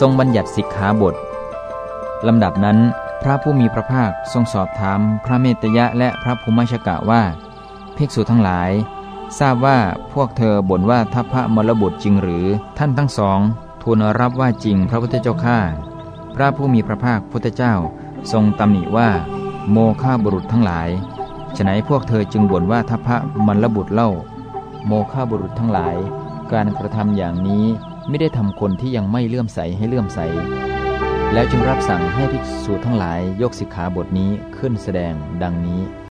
ทรงบัญญัติสิกขาบทลำดับนั้น พระผู้มีพระภาคทรงสอบถามพระเมตยะและพระภูมิชกะว่า ภิกษุทั้งหลาย ทราบว่าพวกเธอบ่นว่าทัพพระมรบุตรจริงหรือท่านทั้งสองทูลรับว่าจริงพระพุทธเจ้าข้าพระผู้มีพระภาคพุทธเจ้าทรงตำหนิว่า โมฆะบุรุษทั้งหลายฉนัยพวกเธอจึงบ่นว่าทัพพระมรบุตรเล่า โมฆะบุรุษทั้งหลาย การกระทำอย่างนี้ ไม่ได้ทำคนที่ยังไม่เลื่อมใสให้เลื่อมใส แล้วจึงรับสั่งให้ภิกษุทั้งหลายยกสิกขาบทนี้ขึ้นแสดงดังนี้